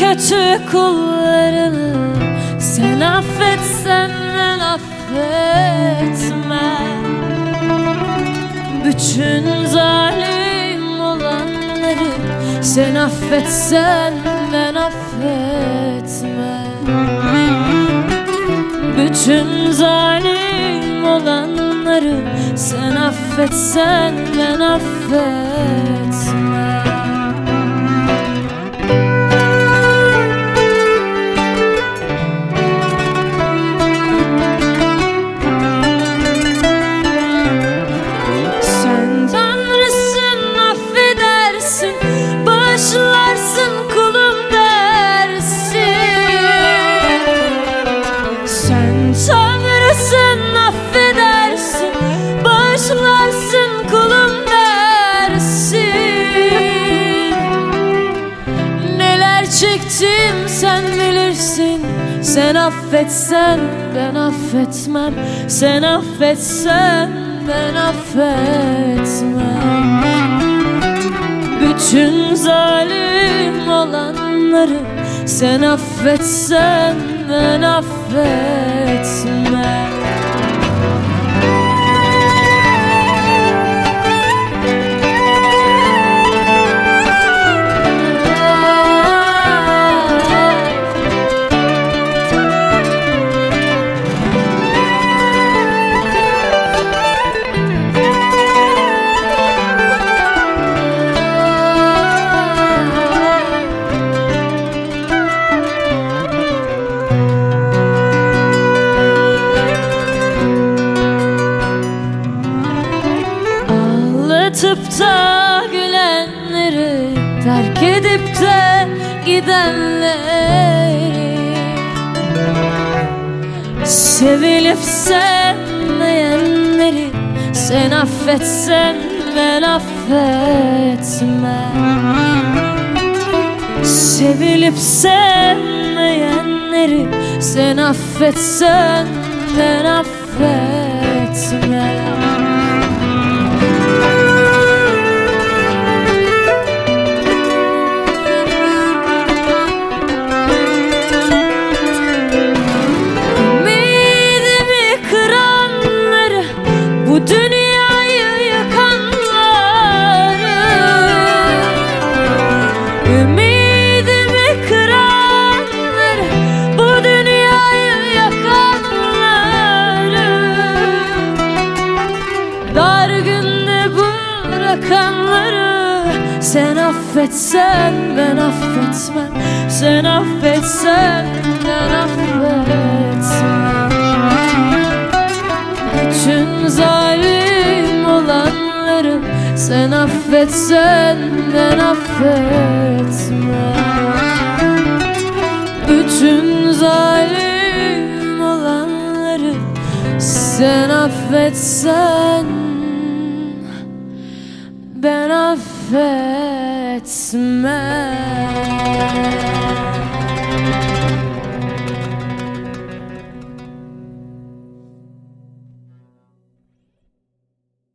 yüce kullarını Sen affetsen ben affetmem Bütün zalim olanları Sen affetsen ben affetmem Bütün zalim olanları Sen affetsen ben affetmem Bağışlarsın kulum dersin. Neler çektim sen bilirsin. Sen affetsen ben affetmem. Sen affetsen ben affetmem. Bütün zalim olanları Sen affetsen ben affetmem gidenleri Sevilip sevmeyenleri Sen affetsen ben affetmem. Sevilip sevmeyenleri Sen affetsen bırakanları. Sen affetsen ben affetmem. Sen affetsen ben affetmem. Bütün zalim olanları Sen affetsen ben affetmem. Bütün zalim olanları Sen affetsen perfect smile.